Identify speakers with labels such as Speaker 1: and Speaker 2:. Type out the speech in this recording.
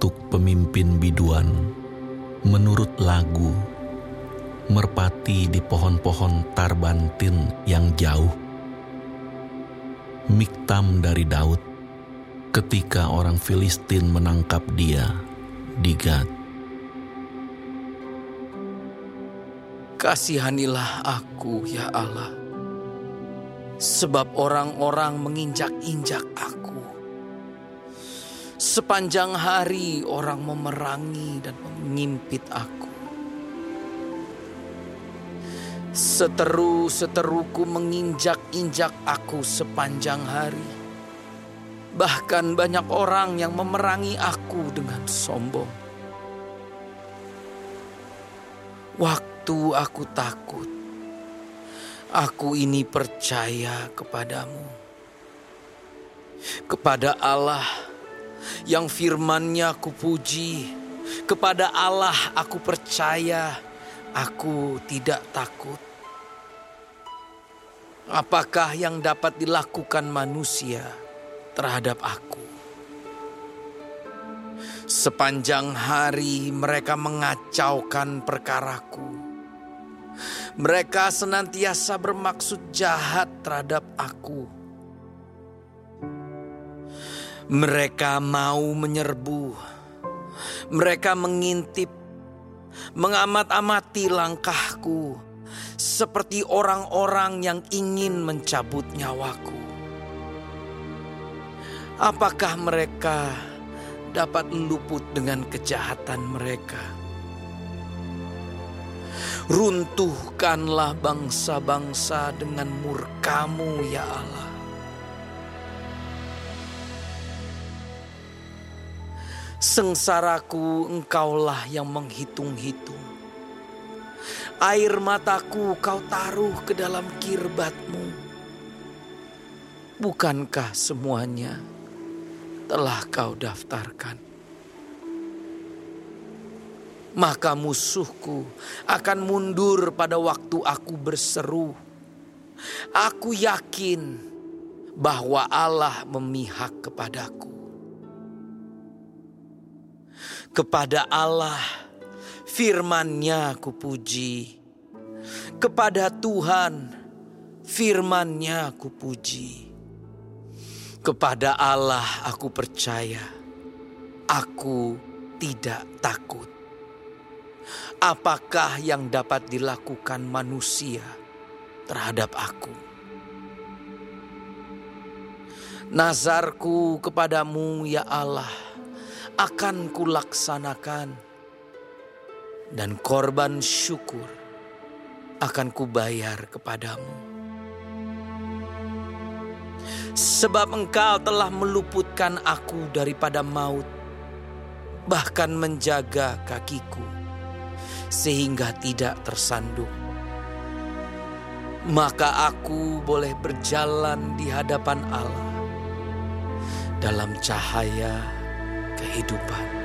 Speaker 1: untuk pemimpin biduan menurut lagu merpati di pohon-pohon tarbantin yang jauh. Miktam dari Daud ketika orang Filistin menangkap dia di Gad.
Speaker 2: Kasihanilah aku, ya Allah, sebab orang-orang menginjak-injak aku. Sepanjang hari orang memerangi dan mengimpit aku. Seteru-seteruku menginjak-injak aku sepanjang hari. Bahkan banyak orang yang memerangi aku dengan sombong. Waktu aku takut. Aku ini percaya kepadamu. Kepada Allah yang firmannya aku puji. Kepada Allah aku percaya. Aku tidak takut. Apakah yang dapat dilakukan manusia terhadap aku? Sepanjang hari mereka mengacaukan perkaraku mereka senantiasa bermaksud jahat terhadap aku. Mereka mau menyerbu, mereka mengintip, mengamat-amati langkahku, seperti orang-orang yang ingin mencabut nyawaku. Apakah mereka dapat luput dengan kejahatan mereka? Runtuhkanlah bangsa-bangsa dengan murkamu ya Allah. Sengsaraku engkaulah yang menghitung-hitung. Air mataku kau taruh ke dalam kirbatmu. Bukankah semuanya telah kau daftarkan? maka musuhku akan mundur pada waktu aku berseru. Aku yakin bahwa Allah memihak kepadaku. Kepada Allah firman-Nya aku puji. Kepada Tuhan firman-Nya aku puji. Kepada Allah aku percaya. Aku tidak takut apakah yang dapat dilakukan manusia terhadap aku? Nazarku kepadamu ya Allah akan kulaksanakan dan korban syukur akan kubayar kepadamu. Sebab engkau telah meluputkan aku daripada maut, bahkan menjaga kakiku sehingga tidak tersandung. Maka aku boleh berjalan di hadapan Allah dalam cahaya The kehidupan.